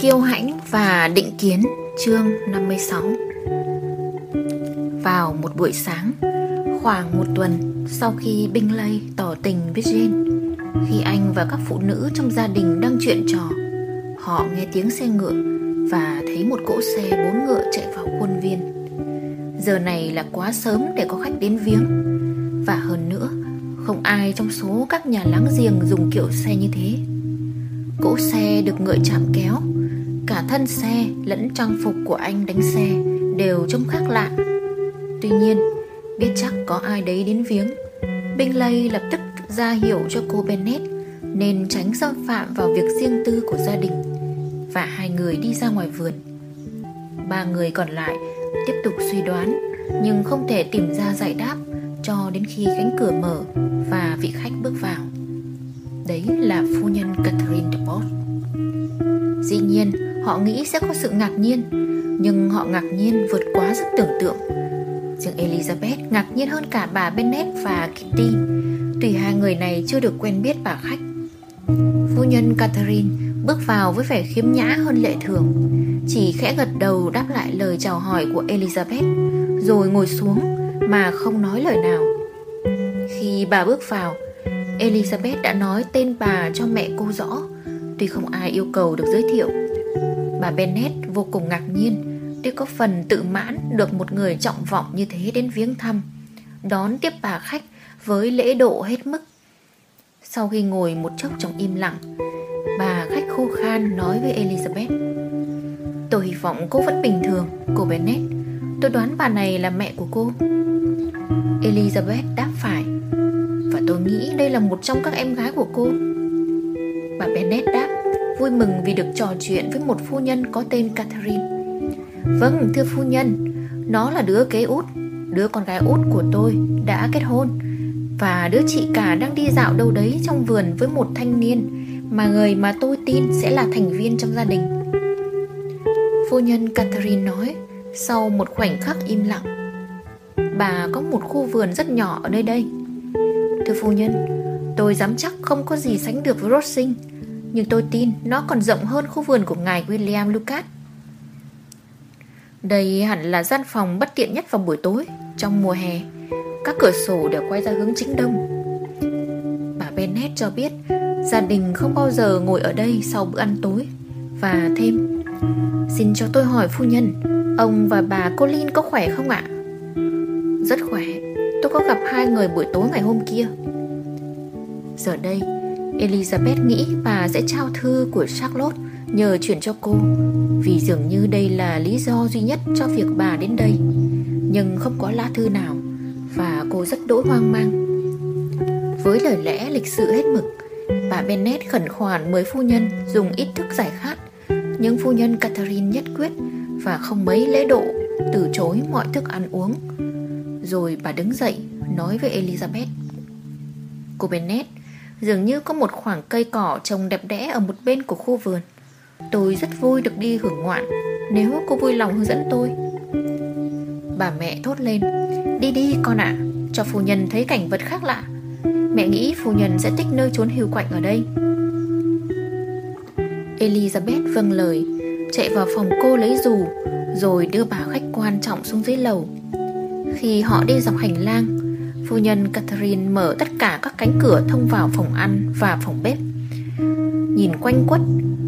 Kiêu hãnh và định kiến, chương 56 Vào một buổi sáng, Khoảng một tuần sau khi Bingley tỏ tình với Jane, Khi anh và các phụ nữ trong gia đình đang chuyện trò, Họ nghe tiếng xe ngựa Và thấy một cỗ xe bốn ngựa chạy vào khuôn viên. Giờ này là quá sớm để có khách đến viếng, Và hơn nữa, Không ai trong số các nhà láng giềng dùng kiểu xe như thế. Cỗ xe được ngựa chạm kéo Cả thân xe lẫn trang phục của anh đánh xe Đều trông khác lạ. Tuy nhiên, biết chắc có ai đấy đến viếng. Bingley lập tức ra hiệu cho cô Bennet Nên tránh xâm phạm vào việc riêng tư của gia đình Và hai người đi ra ngoài vườn. Ba người còn lại tiếp tục suy đoán Nhưng không thể tìm ra giải đáp Cho đến khi cánh cửa mở Và vị khách bước vào. Đấy là phu nhân Catherine de Bourgh. Dĩ nhiên họ nghĩ sẽ có sự ngạc nhiên, Nhưng họ ngạc nhiên vượt quá sức tưởng tượng. Riêng Elizabeth ngạc nhiên hơn cả bà Bennet và Kitty. Tùy hai người này chưa được quen biết bà khách. Phu nhân Catherine bước vào với vẻ khiêm nhã hơn lệ thường. Chỉ khẽ gật đầu đáp lại lời chào hỏi của Elizabeth, Rồi ngồi xuống mà không nói lời nào. Khi bà bước vào, Elizabeth đã nói tên bà cho mẹ cô rõ. Tuy không ai yêu cầu được giới thiệu Bà Bennet vô cùng ngạc nhiên Tuy có phần tự mãn được một người trọng vọng như thế đến viếng thăm Đón tiếp bà khách với lễ độ hết mức. Sau khi ngồi một chốc trong im lặng Bà khách khô khan nói với Elizabeth Tôi hy vọng cô vẫn bình thường, cô Bennet Tôi đoán bà này là mẹ của cô. Elizabeth đáp phải Và tôi nghĩ đây là một trong các em gái của cô. Bà Bennet đáp Vui mừng vì được trò chuyện với một phu nhân có tên Catherine. Vâng thưa phu nhân, Nó là đứa kế út, Đứa con gái út của tôi đã kết hôn. Và đứa chị cả đang đi dạo đâu đấy trong vườn với một thanh niên Mà người mà tôi tin sẽ là thành viên trong gia đình. Phu nhân Catherine nói Sau một khoảnh khắc im lặng. Bà có một khu vườn rất nhỏ ở nơi đây. Thưa phu nhân, Tôi dám chắc không có gì sánh được với Rossing. Nhưng tôi tin nó còn rộng hơn khu vườn của ngài William Lucas. Đây hẳn là gian phòng bất tiện nhất vào buổi tối, Trong mùa hè. Các cửa sổ đều quay ra hướng chính đông. Bà Bennett cho biết, Gia đình không bao giờ ngồi ở đây sau bữa ăn tối. Và thêm, Xin cho tôi hỏi phu nhân, Ông và bà Colin có khỏe không ạ? Rất khỏe. Tôi có gặp hai người buổi tối ngày hôm kia. Giờ đây Elizabeth nghĩ bà sẽ trao thư của Charlotte Nhờ chuyển cho cô, Vì dường như đây là lý do duy nhất cho việc bà đến đây. Nhưng không có lá thư nào, Và cô rất đỗi hoang mang. Với lời lẽ lịch sự hết mực, Bà Bennet khẩn khoản mời phu nhân dùng ít thức giải khát. Nhưng phu nhân Catherine nhất quyết Và không mấy lễ độ, Từ chối mọi thức ăn uống. Rồi bà đứng dậy, Nói với Elizabeth, Cô Bennet Dường như có một khoảng cây cỏ trồng đẹp đẽ Ở một bên của khu vườn. Tôi rất vui được đi hưởng ngoạn Nếu cô vui lòng hướng dẫn tôi. Bà mẹ thốt lên Đi đi con ạ à, Cho phu nhân thấy cảnh vật khác lạ. Mẹ nghĩ phu nhân sẽ thích nơi trốn hưu quạnh ở đây. Elizabeth vâng lời Chạy vào phòng cô lấy dù Rồi đưa bà khách quan trọng xuống dưới lầu. Khi họ đi dọc hành lang Phu nhân Catherine mở tất cả các cánh cửa thông vào phòng ăn và phòng bếp. Nhìn quanh quất,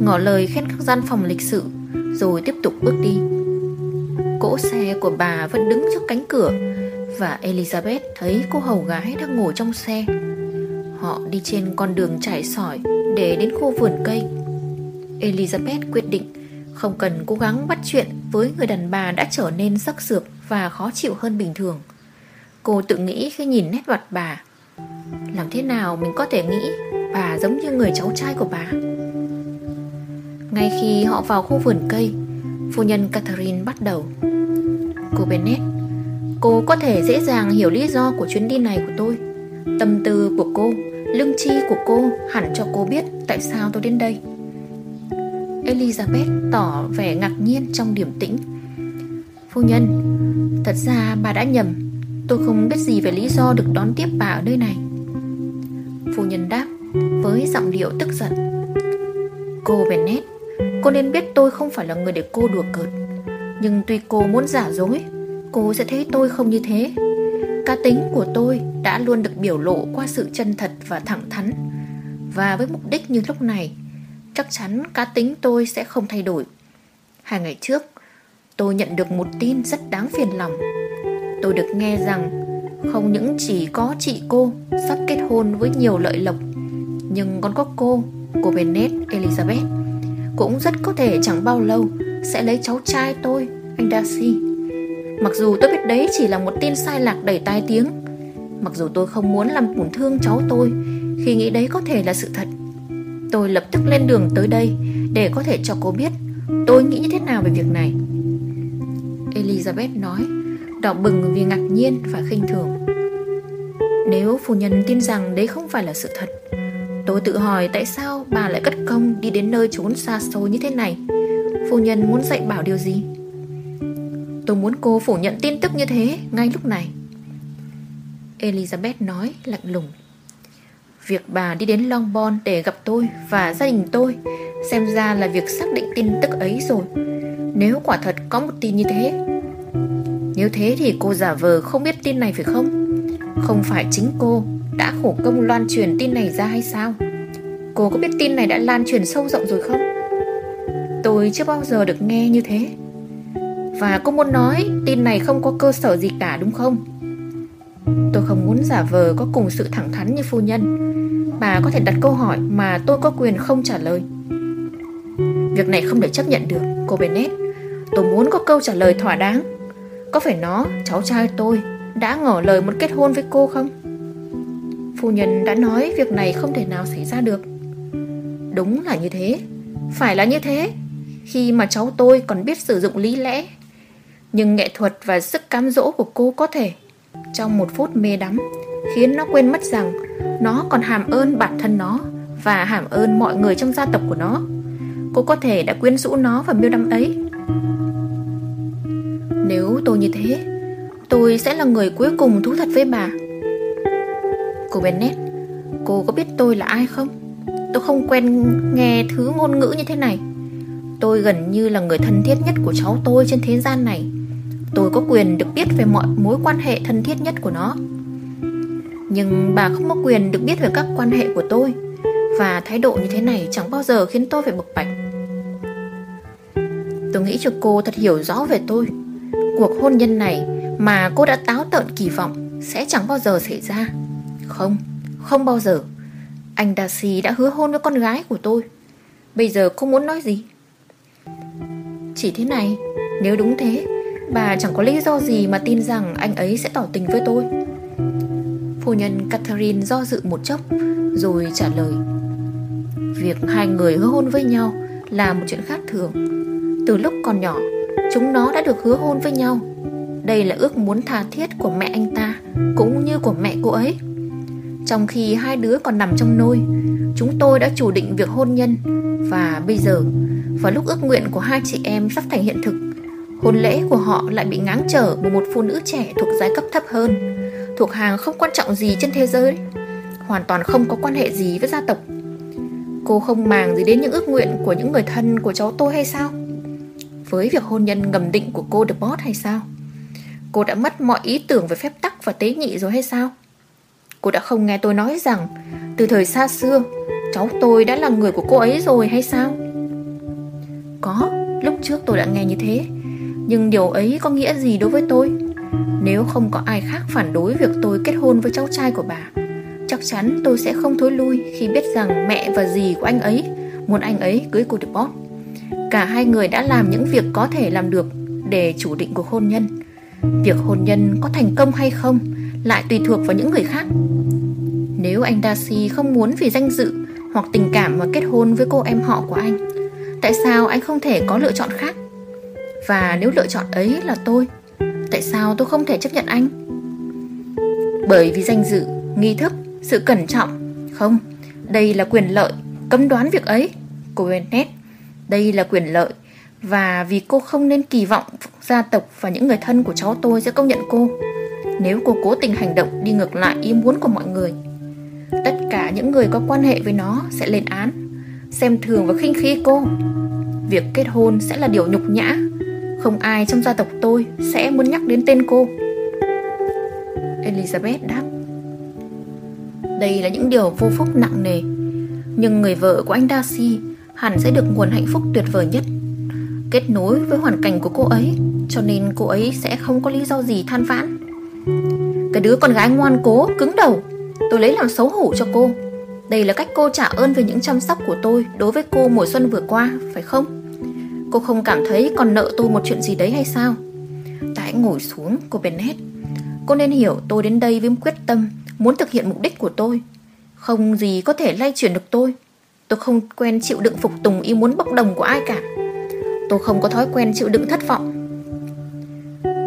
Ngỏ lời khen các gian phòng lịch sự, Rồi tiếp tục bước đi. Cỗ xe của bà vẫn đứng trước cánh cửa Và Elizabeth thấy cô hầu gái đang ngồi trong xe. Họ đi trên con đường trải sỏi Để đến khu vườn cây. Elizabeth quyết định Không cần cố gắng bắt chuyện Với người đàn bà đã trở nên sắc sược Và khó chịu hơn bình thường. Cô tự nghĩ khi nhìn nét mặt bà. Làm thế nào mình có thể nghĩ Bà giống như người cháu trai của bà? Ngay khi họ vào khu vườn cây, Phu nhân Catherine bắt đầu. Cô Bennett Cô có thể dễ dàng hiểu lý do của chuyến đi này của tôi. Tâm tư của cô, Lương chi của cô hẳn cho cô biết Tại sao tôi đến đây. Elizabeth tỏ vẻ ngạc nhiên trong điểm tĩnh. Phu nhân, Thật ra bà đã nhầm. Tôi không biết gì về lý do được đón tiếp bà ở nơi này. Phu nhân đáp Với giọng điệu tức giận. Cô bennett, Cô nên biết tôi không phải là người để cô đùa cợt. Nhưng tuy cô muốn giả dối Cô sẽ thấy tôi không như thế. Cá tính của tôi đã luôn được biểu lộ qua sự chân thật và thẳng thắn. Và với mục đích như lúc này Chắc chắn cá tính tôi sẽ không thay đổi. Hai ngày trước Tôi nhận được một tin rất đáng phiền lòng. Tôi được nghe rằng Không những chỉ có chị cô Sắp kết hôn với nhiều lợi lộc, Nhưng còn có cô Cô Bennett Elizabeth, Cũng rất có thể chẳng bao lâu Sẽ lấy cháu trai tôi, Anh Darcy. Mặc dù tôi biết đấy chỉ là một tin sai lạc đầy tai tiếng, Mặc dù tôi không muốn làm tổn thương cháu tôi, Khi nghĩ đấy có thể là sự thật, Tôi lập tức lên đường tới đây Để có thể cho cô biết Tôi nghĩ như thế nào về việc này. Elizabeth nói Đỏ bừng vì ngạc nhiên và khinh thường. Nếu phu nhân tin rằng đấy không phải là sự thật, Tôi tự hỏi tại sao bà lại cất công đi đến nơi trốn xa xôi như thế này? Phu nhân muốn dạy bảo điều gì? Tôi muốn cô phủ nhận tin tức như thế ngay lúc này. Elizabeth nói lạnh lùng. Việc bà đi đến Longbourn để gặp tôi và gia đình tôi Xem ra là việc xác định tin tức ấy rồi. Nếu quả thật có một tin như thế nếu thế thì cô giả vờ không biết tin này phải không? Không phải chính cô đã khổ công loan truyền tin này ra hay sao? Cô có biết tin này đã lan truyền sâu rộng rồi không? Tôi chưa bao giờ được nghe như thế. Và cô muốn nói tin này không có cơ sở gì cả đúng không? Tôi không muốn giả vờ có cùng sự thẳng thắn như phu nhân. Bà có thể đặt câu hỏi mà tôi có quyền không trả lời. Việc này không thể chấp nhận được, Cô Bennett. Tôi muốn có câu trả lời thỏa đáng. Có phải nó, cháu trai tôi Đã ngỏ lời muốn kết hôn với cô không? Phu nhân đã nói việc này không thể nào xảy ra được. Đúng là như thế. Phải là như thế. Khi mà cháu tôi còn biết sử dụng lý lẽ Nhưng nghệ thuật và sức cám dỗ của cô có thể. Trong một phút mê đắm Khiến nó quên mất rằng Nó còn hàm ơn bản thân nó Và hàm ơn mọi người trong gia tộc của nó. Cô có thể đã quyến rũ nó vào miêu đắm ấy. Nếu tôi như thế, Tôi sẽ là người cuối cùng thú thật với bà. Cô Bennett Cô có biết tôi là ai không? Tôi không quen nghe thứ ngôn ngữ như thế này. Tôi gần như là người thân thiết nhất của cháu tôi trên thế gian này. Tôi có quyền được biết về mọi mối quan hệ thân thiết nhất của nó. Nhưng bà không có quyền được biết về các quan hệ của tôi. Và thái độ như thế này chẳng bao giờ khiến tôi phải bực bạch. Tôi nghĩ cho cô thật hiểu rõ về tôi. Cuộc hôn nhân này mà cô đã táo tợn kỳ vọng Sẽ chẳng bao giờ xảy ra. Không, không bao giờ. Anh Darcy đã hứa hôn với con gái của tôi. Bây giờ cô muốn nói gì? Chỉ thế này Nếu đúng thế Bà chẳng có lý do gì mà tin rằng anh ấy sẽ tỏ tình với tôi. Phu nhân Catherine do dự một chốc Rồi trả lời. Việc hai người hứa hôn với nhau Là một chuyện khác thường. Từ lúc còn nhỏ Chúng nó đã được hứa hôn với nhau. Đây là ước muốn tha thiết của mẹ anh ta, Cũng như của mẹ cô ấy. Trong khi hai đứa còn nằm trong nôi, Chúng tôi đã chủ định việc hôn nhân. Và bây giờ, Vào lúc ước nguyện của hai chị em sắp thành hiện thực, Hôn lễ của họ lại bị ngáng trở Bởi một phụ nữ trẻ thuộc giai cấp thấp hơn, Thuộc hàng không quan trọng gì trên thế giới, Hoàn toàn không có quan hệ gì với gia tộc. Cô không màng gì đến những ước nguyện Của những người thân của cháu tôi hay sao? Với việc hôn nhân ngầm định của cô The Boss hay sao? Cô đã mất mọi ý tưởng về phép tắc và tế nhị rồi hay sao? Cô đã không nghe tôi nói rằng, Từ thời xa xưa, Cháu tôi đã là người của cô ấy rồi hay sao? Có, Lúc trước tôi đã nghe như thế. Nhưng điều ấy có nghĩa gì đối với tôi? Nếu không có ai khác phản đối việc tôi kết hôn với cháu trai của bà, Chắc chắn tôi sẽ không thối lui Khi biết rằng mẹ và dì của anh ấy, Muốn anh ấy cưới cô được bót. Cả hai người đã làm những việc có thể làm được Để chủ định cuộc hôn nhân. Việc hôn nhân có thành công hay không Lại tùy thuộc vào những người khác. Nếu anh Darcy không muốn vì danh dự Hoặc tình cảm mà kết hôn với cô em họ của anh Tại sao anh không thể có lựa chọn khác? Và nếu lựa chọn ấy là tôi Tại sao tôi không thể chấp nhận anh? Bởi vì danh dự, nghi thức, sự cẩn trọng Không, đây là quyền lợi Cấm đoán việc ấy Cô Bennett đây là quyền lợi. Và vì cô không nên kỳ vọng gia tộc và những người thân của cháu tôi sẽ công nhận cô, Nếu cô cố tình hành động đi ngược lại ý muốn của mọi người, Tất cả những người có quan hệ với nó sẽ lên án, Xem thường và khinh khi cô. Việc kết hôn sẽ là điều nhục nhã. Không ai trong gia tộc tôi sẽ muốn nhắc đến tên cô. Elizabeth đáp. Đây là những điều vô phúc nặng nề, Nhưng người vợ của anh Darcy Hẳn sẽ được nguồn hạnh phúc tuyệt vời nhất. Kết nối với hoàn cảnh của cô ấy Cho nên cô ấy sẽ không có lý do gì than vãn. Cái đứa con gái ngoan cố, cứng đầu Tôi lấy làm xấu hổ cho cô. Đây là cách cô trả ơn về những chăm sóc của tôi Đối với cô mùa xuân vừa qua, phải không? Cô không cảm thấy còn nợ tôi một chuyện gì đấy hay sao? Ta hãy ngồi xuống, cô Bennett. Cô nên hiểu tôi đến đây với quyết tâm Muốn thực hiện mục đích của tôi. Không gì có thể lay chuyển được tôi. Tôi không quen chịu đựng phục tùng ý muốn bốc đồng của ai cả. Tôi không có thói quen chịu đựng thất vọng.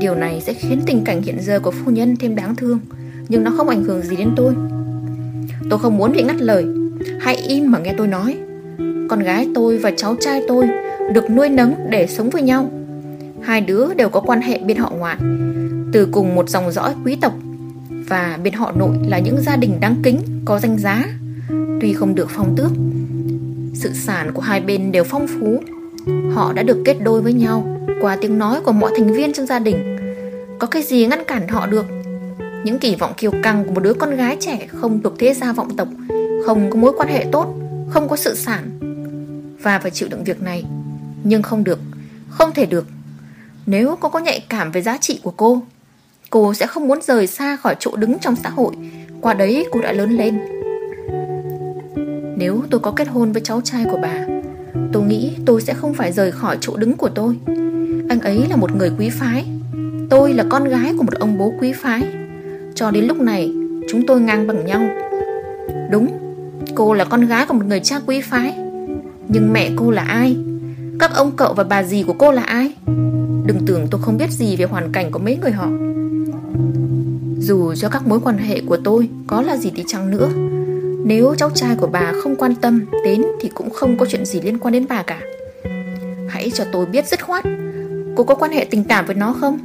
Điều này sẽ khiến tình cảnh hiện giờ của phu nhân thêm đáng thương, Nhưng nó không ảnh hưởng gì đến tôi. Tôi không muốn bị ngắt lời, Hãy im mà nghe tôi nói. Con gái tôi và cháu trai tôi Được nuôi nấng để sống với nhau. Hai đứa đều có quan hệ bên họ ngoại, Từ cùng một dòng dõi quý tộc, Và bên họ nội là những gia đình đáng kính, Có danh giá. Tuy không được phong tước sự sản của hai bên đều phong phú. Họ đã được kết đôi với nhau Qua tiếng nói của mọi thành viên trong gia đình. Có cái gì ngăn cản họ được? Những kỳ vọng kiêu căng của một đứa con gái trẻ Không thuộc thế gia vọng tộc, Không có mối quan hệ tốt, Không có sự sản Và phải chịu đựng việc này. Nhưng không được, Không thể được. Nếu cô có nhạy cảm về giá trị của cô Cô sẽ không muốn rời xa khỏi chỗ đứng trong xã hội. Qua đấy cô đã lớn lên. Nếu tôi có kết hôn với cháu trai của bà, Tôi nghĩ tôi sẽ không phải rời khỏi chỗ đứng của tôi. Anh ấy là một người quý phái. Tôi là con gái của một ông bố quý phái. Cho đến lúc này, Chúng tôi ngang bằng nhau. Đúng, Cô là con gái của một người cha quý phái. Nhưng mẹ cô là ai? Các ông cậu và bà dì của cô là ai? Đừng tưởng tôi không biết gì về hoàn cảnh của mấy người họ. Dù cho các mối quan hệ của tôi Có là gì thì chăng nữa nếu cháu trai của bà không quan tâm đến thì cũng không có chuyện gì liên quan đến bà cả. Hãy cho tôi biết dứt khoát, cô có quan hệ tình cảm với nó không?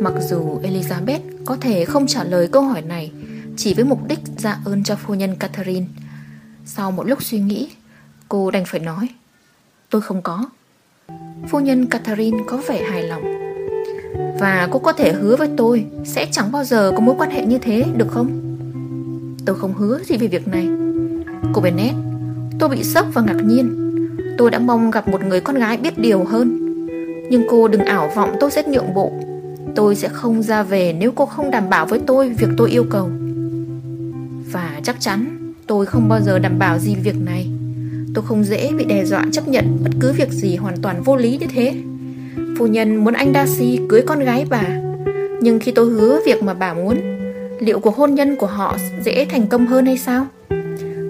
Mặc dù Elizabeth có thể không trả lời câu hỏi này chỉ với mục đích ra ơn cho phu nhân Catherine. Sau một lúc suy nghĩ, cô đành phải nói Tôi không có. Phu nhân Catherine có vẻ hài lòng. Và cô có thể hứa với tôi sẽ chẳng bao giờ có mối quan hệ như thế được không? Tôi không hứa gì về việc này. Cô Bennett, Tôi bị sốc và ngạc nhiên. Tôi đã mong gặp một người con gái biết điều hơn. Nhưng cô đừng ảo vọng tôi sẽ nhượng bộ. Tôi sẽ không ra về nếu cô không đảm bảo với tôi việc tôi yêu cầu. Và chắc chắn tôi không bao giờ đảm bảo gì việc này. Tôi không dễ bị đe dọa chấp nhận bất cứ việc gì hoàn toàn vô lý như thế. Phu nhân muốn anh Darcy cưới con gái bà. Nhưng khi tôi hứa việc mà bà muốn liệu cuộc hôn nhân của họ dễ thành công hơn hay sao?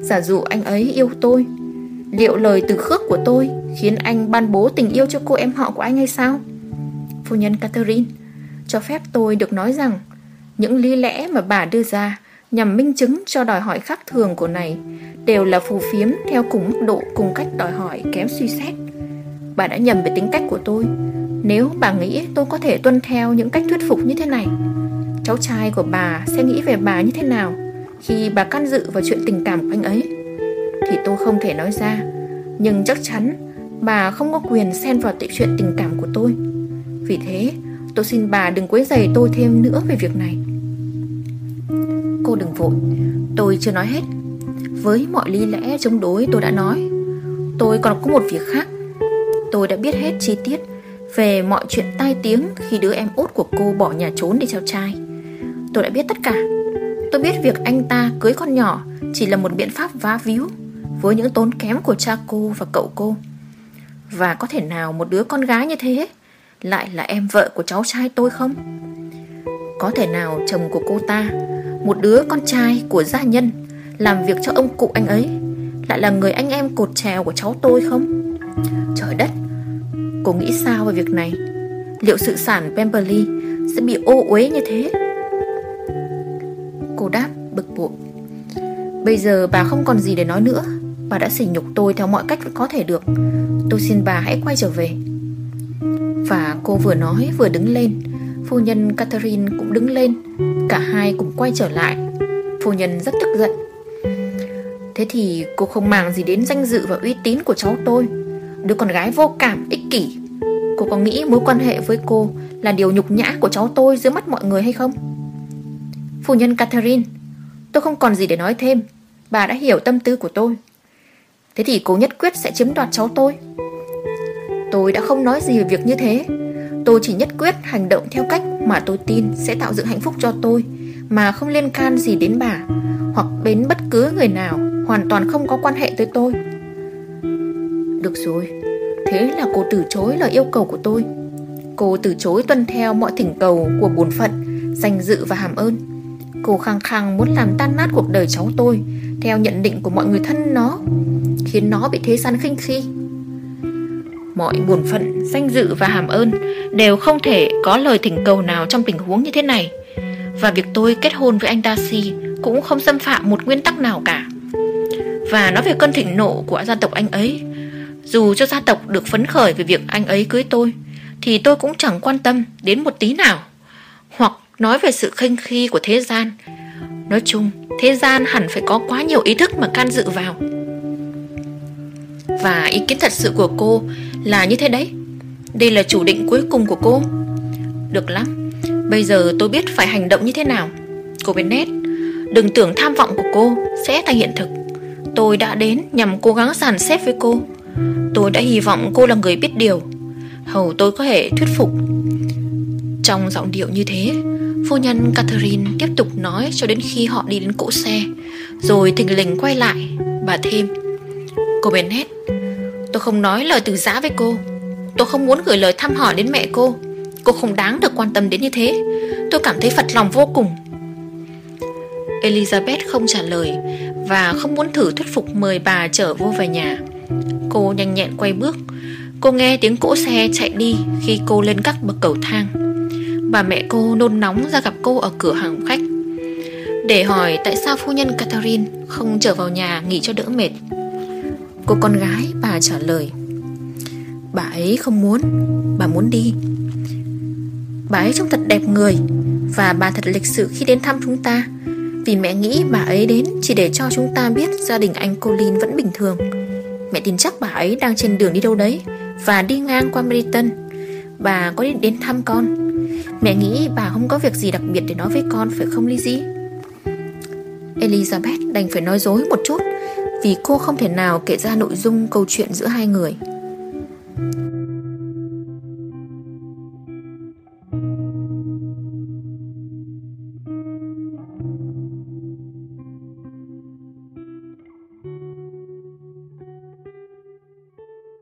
Giả dụ anh ấy yêu tôi, liệu lời từ khước của tôi khiến anh ban bố tình yêu cho cô em họ của anh hay sao? Phu nhân Catherine, cho phép tôi được nói rằng những lý lẽ mà bà đưa ra nhằm minh chứng cho đòi hỏi khác thường của này đều là phù phiếm theo cùng mức độ cùng cách đòi hỏi kém suy xét. Bà đã nhầm về tính cách của tôi nếu bà nghĩ tôi có thể tuân theo những cách thuyết phục như thế này cháu trai của bà sẽ nghĩ về bà như thế nào? Khi bà can dự vào chuyện tình cảm của anh ấy, thì tôi không thể nói ra. Nhưng chắc chắn bà không có quyền xen vào chuyện tình cảm của tôi. Vì thế, tôi xin bà đừng quấy rầy tôi thêm nữa về việc này. Cô đừng vội. Tôi chưa nói hết. Với mọi lý lẽ chống đối tôi đã nói, tôi còn có một việc khác. Tôi đã biết hết chi tiết về mọi chuyện tai tiếng khi đứa em út của cô bỏ nhà trốn để theo trai. Tôi đã biết tất cả. Tôi biết việc anh ta cưới con nhỏ Chỉ là một biện pháp vá víu Với những tốn kém của cha cô và cậu cô. Và có thể nào một đứa con gái như thế Lại là em vợ của cháu trai tôi không? Có thể nào chồng của cô ta, Một đứa con trai của gia nhân, Làm việc cho ông cụ anh ấy Lại là người anh em cột trèo của cháu tôi không? Trời đất! Cô nghĩ sao về việc này? Liệu sự sản Pemberley Sẽ bị ô uế như thế? Cô đáp bực bội. Bây giờ bà không còn gì để nói nữa. Bà đã sỉ nhục tôi theo mọi cách có thể được. Tôi xin bà hãy quay trở về. Và cô vừa nói vừa đứng lên. Phu nhân Catherine cũng đứng lên. Cả hai cùng quay trở lại. Phu nhân rất tức giận. Thế thì cô không màng gì đến danh dự và uy tín của cháu tôi. Đứa con gái vô cảm, ích kỷ. Cô có nghĩ mối quan hệ với cô Là điều nhục nhã của cháu tôi giữa mắt mọi người hay không? Phu nhân Catherine. Tôi không còn gì để nói thêm. Bà đã hiểu tâm tư của tôi. Thế thì cô nhất quyết sẽ chiếm đoạt cháu tôi. Tôi đã không nói gì về việc như thế. Tôi chỉ nhất quyết hành động theo cách mà tôi tin sẽ tạo dựng hạnh phúc cho tôi, Mà không liên can gì đến bà, Hoặc đến bất cứ người nào Hoàn toàn không có quan hệ tới tôi. Được rồi, Thế là cô từ chối lời yêu cầu của tôi. Cô từ chối tuân theo mọi thỉnh cầu của bổn phận, Danh dự và hàm ơn. Cô khăng khăng muốn làm tan nát cuộc đời cháu tôi Theo nhận định của mọi người thân nó Khiến nó bị thế gian khinh khi. Mọi bổn phận, danh dự và hàm ơn Đều không thể có lời thỉnh cầu nào trong tình huống như thế này. Và việc tôi kết hôn với anh Darcy Cũng không xâm phạm một nguyên tắc nào cả. Và nói về cơn thịnh nộ của gia tộc anh ấy Dù cho gia tộc được phấn khởi về việc anh ấy cưới tôi Thì tôi cũng chẳng quan tâm đến một tí nào nói về sự khinh khi của thế gian. Nói chung, thế gian hẳn phải có quá nhiều ý thức mà can dự vào. Và ý kiến thật sự của cô là như thế đấy. Đây là chủ định cuối cùng của cô. Được lắm. Bây giờ tôi biết phải hành động như thế nào. Cô Bennett Đừng tưởng tham vọng của cô sẽ thành hiện thực. Tôi đã đến nhằm cố gắng dàn xếp với cô. Tôi đã hy vọng cô là người biết điều. Hầu tôi có thể thuyết phục. Trong giọng điệu như thế Phu nhân Catherine tiếp tục nói cho đến khi họ đi đến cỗ xe, Rồi thình lình quay lại, Bà thêm. Cô Bennett Tôi không nói lời từ giã với cô. Tôi không muốn gửi lời thăm hỏi đến mẹ cô. Cô không đáng được quan tâm đến như thế. Tôi cảm thấy phật lòng vô cùng. Elizabeth không trả lời Và không muốn thử thuyết phục mời bà trở vô về nhà. Cô nhanh nhẹn quay bước. Cô nghe tiếng cỗ xe chạy đi Khi cô lên các bậc cầu thang. Bà mẹ cô nôn nóng ra gặp cô ở cửa hàng khách, Để hỏi tại sao phu nhân Catherine Không trở vào nhà nghỉ cho đỡ mệt. Cô con gái bà trả lời, Bà ấy không muốn, Bà muốn đi. Bà ấy trông thật đẹp người Và bà thật lịch sự khi đến thăm chúng ta. Vì mẹ nghĩ bà ấy đến Chỉ để cho chúng ta biết gia đình anh Colin vẫn bình thường. Mẹ tin chắc bà ấy đang trên đường đi đâu đấy Và đi ngang qua Meriton Bà có đến thăm con. Mẹ nghĩ bà không có việc gì đặc biệt để nói với con, Phải không Lizzie Elizabeth đành phải nói dối một chút, vì cô không thể nào kể ra nội dung câu chuyện giữa hai người.